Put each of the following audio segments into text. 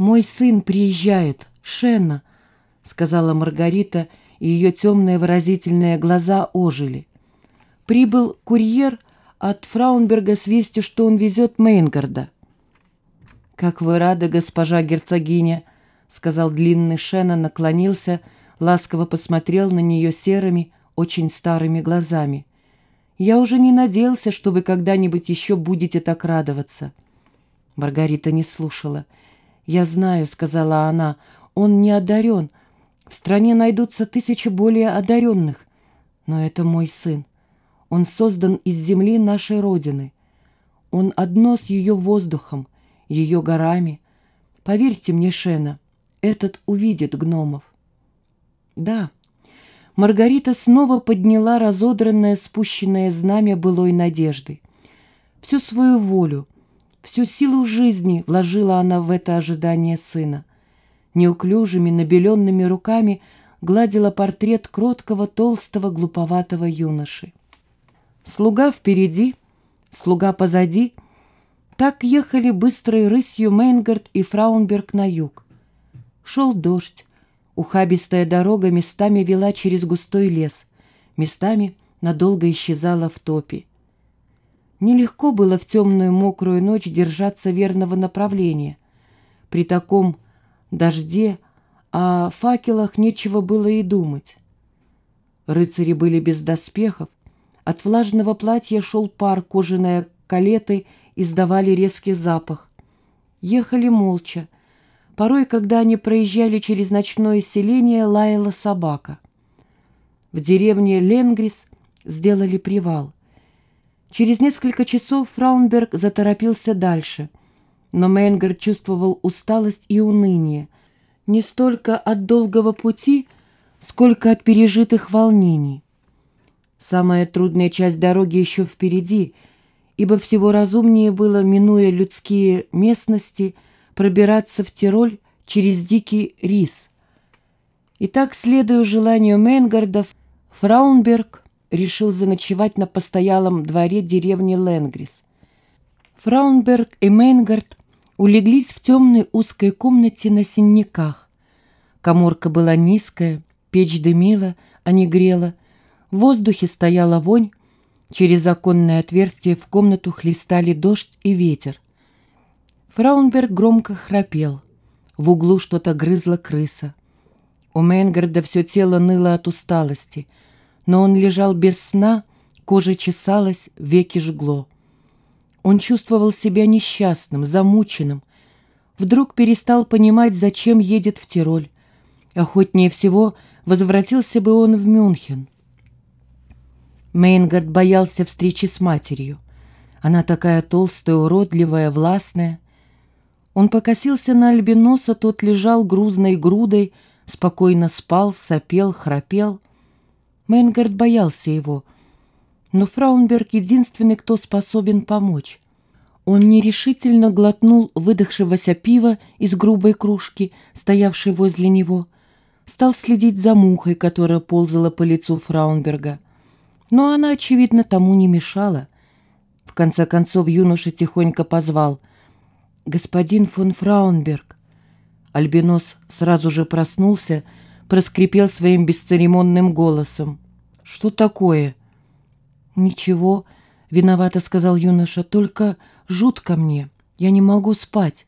«Мой сын приезжает, Шенна», — сказала Маргарита, и ее темные выразительные глаза ожили. Прибыл курьер от Фраунберга с вестью, что он везет Мейнгарда. «Как вы рады, госпожа герцогиня», — сказал длинный Шена, наклонился, ласково посмотрел на нее серыми, очень старыми глазами. «Я уже не надеялся, что вы когда-нибудь еще будете так радоваться». Маргарита не слушала. «Я знаю», — сказала она, — «он не одарен. В стране найдутся тысячи более одаренных. Но это мой сын. Он создан из земли нашей Родины. Он одно с ее воздухом, ее горами. Поверьте мне, Шена, этот увидит гномов». «Да». Маргарита снова подняла разодранное спущенное знамя былой надежды. Всю свою волю, Всю силу жизни вложила она в это ожидание сына. Неуклюжими, набеленными руками гладила портрет кроткого, толстого, глуповатого юноши. Слуга впереди, слуга позади. Так ехали быстрой рысью Мейнгард и Фраунберг на юг. Шел дождь. Ухабистая дорога местами вела через густой лес, местами надолго исчезала в топе. Нелегко было в темную мокрую ночь держаться верного направления. При таком дожде о факелах нечего было и думать. Рыцари были без доспехов, от влажного платья шел пар, кожаные калеты издавали резкий запах. Ехали молча. Порой, когда они проезжали через ночное селение, лаяла собака. В деревне Ленгрис сделали привал. Через несколько часов Фраунберг заторопился дальше, но Мейнгер чувствовал усталость и уныние, не столько от долгого пути, сколько от пережитых волнений. Самая трудная часть дороги еще впереди, ибо всего разумнее было, минуя людские местности, пробираться в Тироль через дикий рис. И так, следуя желанию Мейнгардов, Фраунберг решил заночевать на постоялом дворе деревни Ленгрис. Фраунберг и Мейнгард улеглись в темной узкой комнате на синяках. Коморка была низкая, печь дымила, а не грела. В воздухе стояла вонь, через оконное отверстие в комнату хлестали дождь и ветер. Фраунберг громко храпел. В углу что-то грызла крыса. У Мейнгарда все тело ныло от усталости — но он лежал без сна, кожа чесалась, веки жгло. Он чувствовал себя несчастным, замученным. Вдруг перестал понимать, зачем едет в Тироль. Охотнее всего возвратился бы он в Мюнхен. Мейнгард боялся встречи с матерью. Она такая толстая, уродливая, властная. Он покосился на альбиноса, тот лежал грузной грудой, спокойно спал, сопел, храпел — Мейнгард боялся его, но Фраунберг единственный, кто способен помочь. Он нерешительно глотнул выдохшегося пива из грубой кружки, стоявшей возле него, стал следить за мухой, которая ползала по лицу Фраунберга. Но она, очевидно, тому не мешала. В конце концов юноша тихонько позвал «Господин фон Фраунберг». Альбинос сразу же проснулся, проскрипел своим бесцеремонным голосом. «Что такое?» «Ничего», — виновато сказал юноша, — «только жутко мне. Я не могу спать».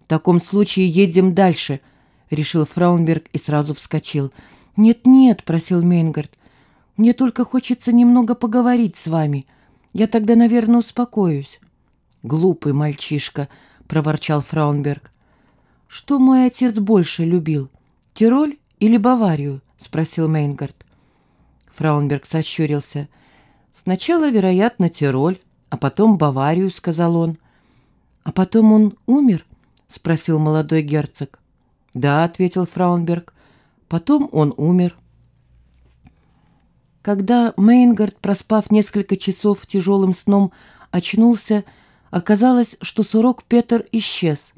«В таком случае едем дальше», — решил Фраунберг и сразу вскочил. «Нет-нет», — просил Мейнгард, — «мне только хочется немного поговорить с вами. Я тогда, наверное, успокоюсь». «Глупый мальчишка», — проворчал Фраунберг. «Что мой отец больше любил, Тироль или Баварию?» — спросил Мейнгард. Фраунберг сощурился. «Сначала, вероятно, Тироль, а потом Баварию», — сказал он. «А потом он умер?» — спросил молодой герцог. «Да», — ответил Фраунберг. «Потом он умер». Когда Мейнгард, проспав несколько часов тяжелым сном, очнулся, оказалось, что сурок Петр исчез.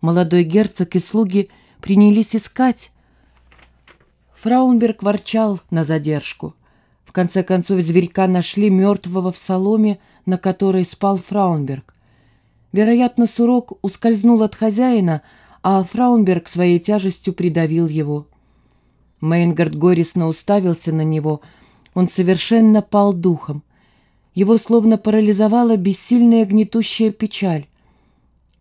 Молодой герцог и слуги принялись искать, Фраунберг ворчал на задержку. В конце концов зверька нашли мертвого в соломе, на которой спал Фраунберг. Вероятно, сурок ускользнул от хозяина, а Фраунберг своей тяжестью придавил его. Мейнгард горестно уставился на него. Он совершенно пал духом. Его словно парализовала бессильная гнетущая печаль.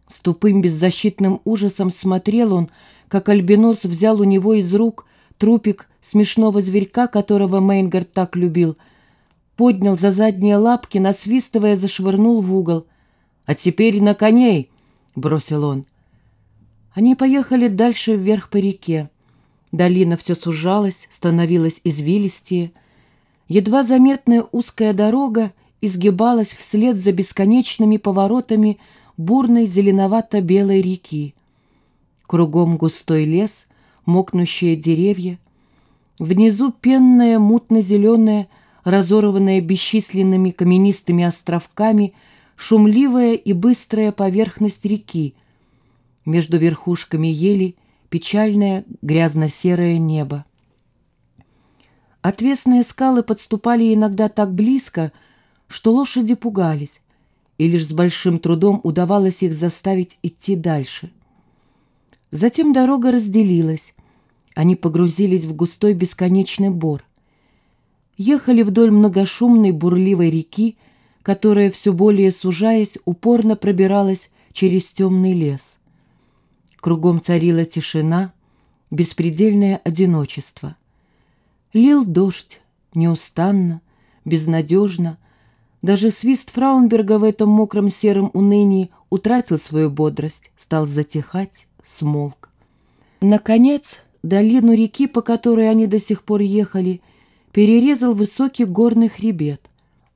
С тупым беззащитным ужасом смотрел он, как альбинос взял у него из рук трупик смешного зверька, которого Мейнгард так любил, поднял за задние лапки, насвистывая, зашвырнул в угол. «А теперь на коней!» — бросил он. Они поехали дальше вверх по реке. Долина все сужалась, становилась извилистее. Едва заметная узкая дорога изгибалась вслед за бесконечными поворотами бурной зеленовато-белой реки. Кругом густой лес, мокнущие деревья. Внизу пенная, мутно-зеленая, разорванная бесчисленными каменистыми островками, шумливая и быстрая поверхность реки. Между верхушками ели печальное грязно-серое небо. Отвесные скалы подступали иногда так близко, что лошади пугались, и лишь с большим трудом удавалось их заставить идти дальше. Затем дорога разделилась. Они погрузились в густой бесконечный бор. Ехали вдоль многошумной бурливой реки, которая, все более сужаясь, упорно пробиралась через темный лес. Кругом царила тишина, беспредельное одиночество. Лил дождь, неустанно, безнадежно, даже свист Фраунберга в этом мокром сером унынии утратил свою бодрость, стал затихать, смолк. Наконец, долину реки, по которой они до сих пор ехали, перерезал высокий горный хребет.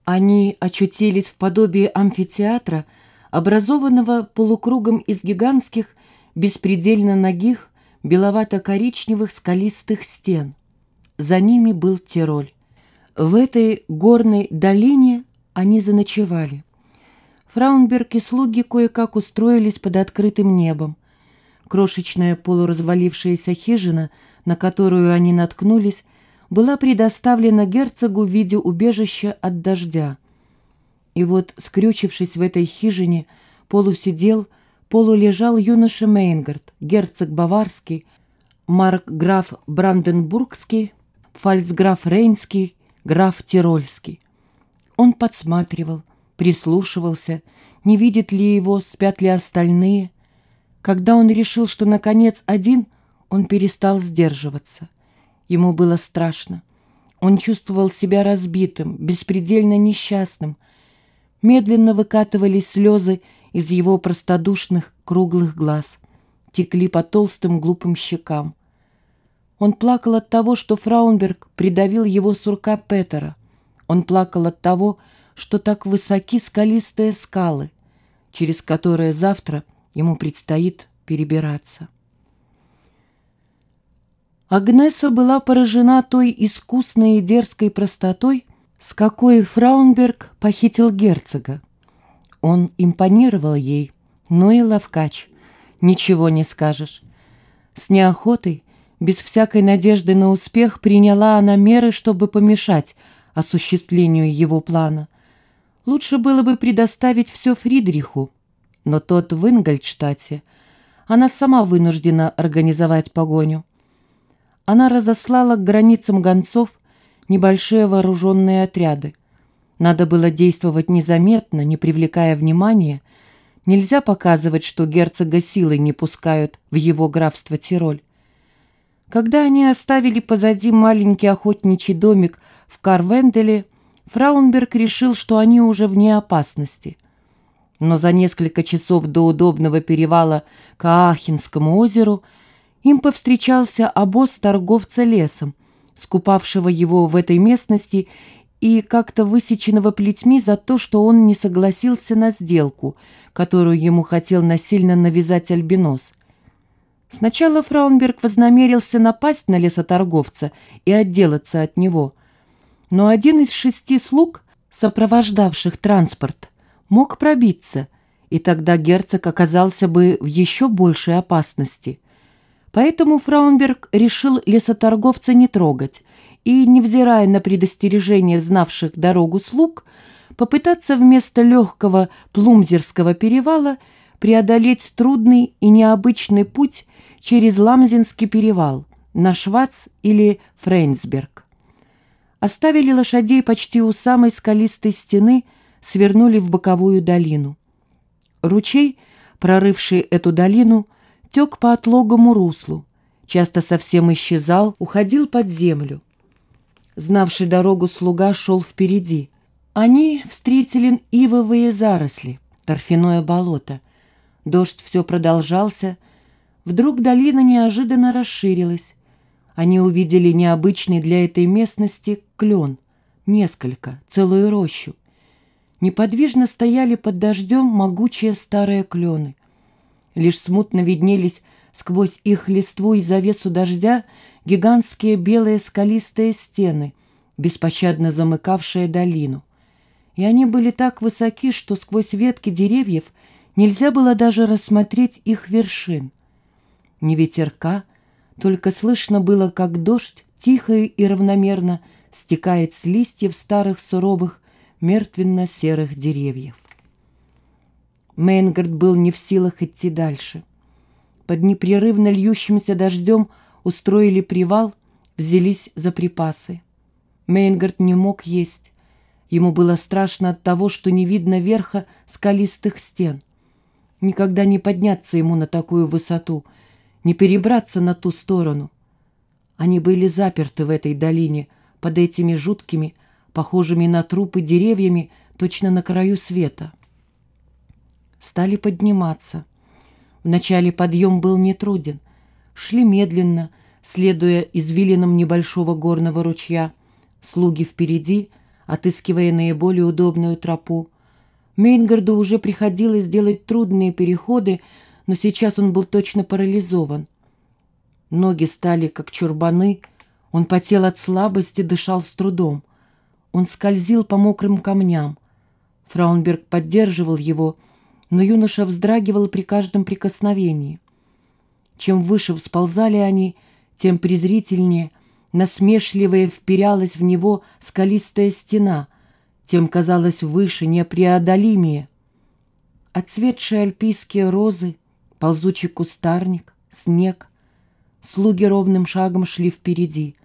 Они очутились в подобии амфитеатра, образованного полукругом из гигантских, беспредельно ногих, беловато-коричневых скалистых стен. За ними был Тироль. В этой горной долине они заночевали. Фраунберг и слуги кое-как устроились под открытым небом. Крошечная полуразвалившаяся хижина, на которую они наткнулись, была предоставлена герцогу в виде убежища от дождя. И вот, скрючившись в этой хижине, полусидел, полулежал юноша Мейнгард, герцог Баварский, марк-граф Бранденбургский, фальцграф Рейнский, граф Тирольский. Он подсматривал, прислушивался, не видит ли его, спят ли остальные. Когда он решил, что, наконец, один, он перестал сдерживаться. Ему было страшно. Он чувствовал себя разбитым, беспредельно несчастным. Медленно выкатывались слезы из его простодушных круглых глаз, текли по толстым глупым щекам. Он плакал от того, что Фраунберг придавил его сурка Петера. Он плакал от того, что так высоки скалистые скалы, через которые завтра ему предстоит перебираться. Агнеса была поражена той искусной и дерзкой простотой, с какой Фраунберг похитил герцога. Он импонировал ей, но и ловкач, ничего не скажешь. С неохотой, без всякой надежды на успех, приняла она меры, чтобы помешать осуществлению его плана. Лучше было бы предоставить все Фридриху, но тот в Ингольдштате. Она сама вынуждена организовать погоню. Она разослала к границам гонцов небольшие вооруженные отряды. Надо было действовать незаметно, не привлекая внимания. Нельзя показывать, что герцога силой не пускают в его графство Тироль. Когда они оставили позади маленький охотничий домик в Карвенделе Фраунберг решил, что они уже вне опасности. Но за несколько часов до удобного перевала к Аахенскому озеру им повстречался обоз торговца лесом, скупавшего его в этой местности и как-то высеченного плетьми за то, что он не согласился на сделку, которую ему хотел насильно навязать альбинос. Сначала Фраунберг вознамерился напасть на лесоторговца и отделаться от него – но один из шести слуг, сопровождавших транспорт, мог пробиться, и тогда герцог оказался бы в еще большей опасности. Поэтому Фраунберг решил лесоторговца не трогать и, невзирая на предостережение знавших дорогу слуг, попытаться вместо легкого Плумзерского перевала преодолеть трудный и необычный путь через Ламзинский перевал на Швац или Фрейнсберг. Оставили лошадей почти у самой скалистой стены, свернули в боковую долину. Ручей, прорывший эту долину, тек по отлогому руслу, часто совсем исчезал, уходил под землю. Знавший дорогу слуга шел впереди. Они встретили ивовые заросли, торфяное болото. Дождь все продолжался. Вдруг долина неожиданно расширилась. Они увидели необычный для этой местности клен. Несколько, целую рощу. Неподвижно стояли под дождем могучие старые клены. Лишь смутно виднелись сквозь их листву и завесу дождя гигантские белые скалистые стены, беспощадно замыкавшие долину. И они были так высоки, что сквозь ветки деревьев нельзя было даже рассмотреть их вершин. Ни ветерка, только слышно было, как дождь тихо и равномерно стекает с листьев старых суровых мертвенно-серых деревьев. Мейнгард был не в силах идти дальше. Под непрерывно льющимся дождем устроили привал, взялись за припасы. Мейнгард не мог есть. Ему было страшно от того, что не видно верха скалистых стен. Никогда не подняться ему на такую высоту, не перебраться на ту сторону. Они были заперты в этой долине, под этими жуткими, похожими на трупы деревьями, точно на краю света. Стали подниматься. Вначале подъем был нетруден. Шли медленно, следуя извилинам небольшого горного ручья. Слуги впереди, отыскивая наиболее удобную тропу. Мейнгарду уже приходилось делать трудные переходы, но сейчас он был точно парализован. Ноги стали как чурбаны, он потел от слабости, дышал с трудом. Он скользил по мокрым камням. Фраунберг поддерживал его, но юноша вздрагивал при каждом прикосновении. Чем выше всползали они, тем презрительнее, насмешливая вперялась в него скалистая стена, тем казалось выше, непреодолимее. Отцветшие альпийские розы, ползучий кустарник, снег. Слуги ровным шагом шли впереди.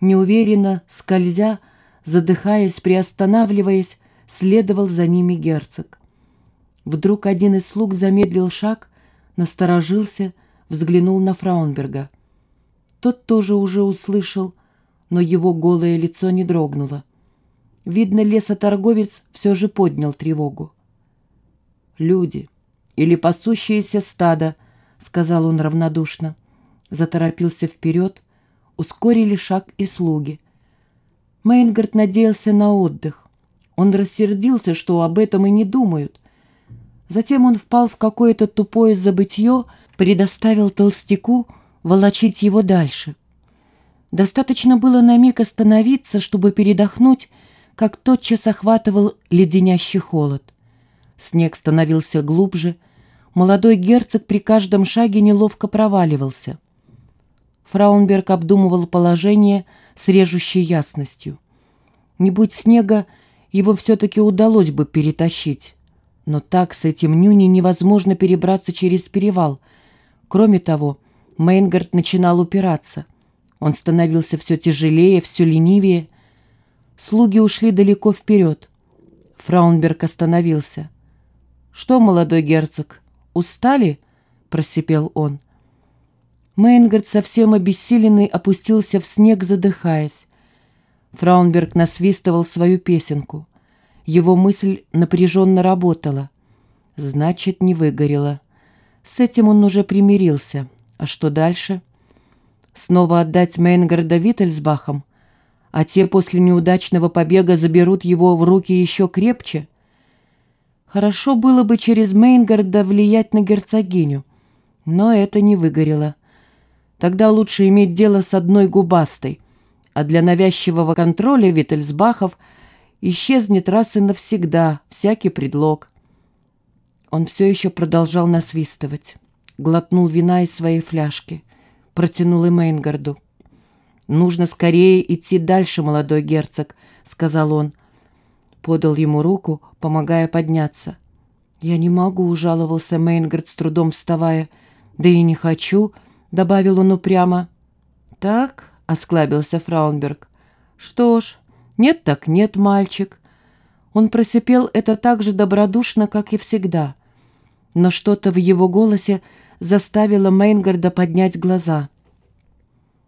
Неуверенно, скользя, задыхаясь, приостанавливаясь, следовал за ними герцог. Вдруг один из слуг замедлил шаг, насторожился, взглянул на Фраунберга. Тот тоже уже услышал, но его голое лицо не дрогнуло. Видно, лесоторговец все же поднял тревогу. «Люди или пасущиеся стадо», — сказал он равнодушно. Заторопился вперед, ускорили шаг и слуги. Мейнгард надеялся на отдых. Он рассердился, что об этом и не думают. Затем он впал в какое-то тупое забытье, предоставил толстяку волочить его дальше. Достаточно было на миг остановиться, чтобы передохнуть, как тотчас охватывал леденящий холод. Снег становился глубже, молодой герцог при каждом шаге неловко проваливался. Фраунберг обдумывал положение с режущей ясностью. Не будь снега, его все-таки удалось бы перетащить. Но так с этим нюни невозможно перебраться через перевал. Кроме того, Мейнгард начинал упираться. Он становился все тяжелее, все ленивее. Слуги ушли далеко вперед. Фраунберг остановился. «Что, молодой герцог, устали?» — просипел он. Мейнгард, совсем обессиленный, опустился в снег, задыхаясь. Фраунберг насвистывал свою песенку. Его мысль напряженно работала. Значит, не выгорела. С этим он уже примирился. А что дальше? Снова отдать Мейнгарда Виттельсбахам? А те после неудачного побега заберут его в руки еще крепче? Хорошо было бы через Мейнгарда влиять на герцогиню. Но это не выгорело. Тогда лучше иметь дело с одной губастой, а для навязчивого контроля Виттельсбахов исчезнет раз и навсегда всякий предлог. Он все еще продолжал насвистывать. Глотнул вина из своей фляжки. Протянул и Мейнгарду. «Нужно скорее идти дальше, молодой герцог», — сказал он. Подал ему руку, помогая подняться. «Я не могу», — жаловался Мейнгард с трудом вставая. «Да и не хочу», — добавил он упрямо. «Так», — осклабился Фраунберг. «Что ж, нет так нет, мальчик». Он просипел это так же добродушно, как и всегда. Но что-то в его голосе заставило Мейнгарда поднять глаза.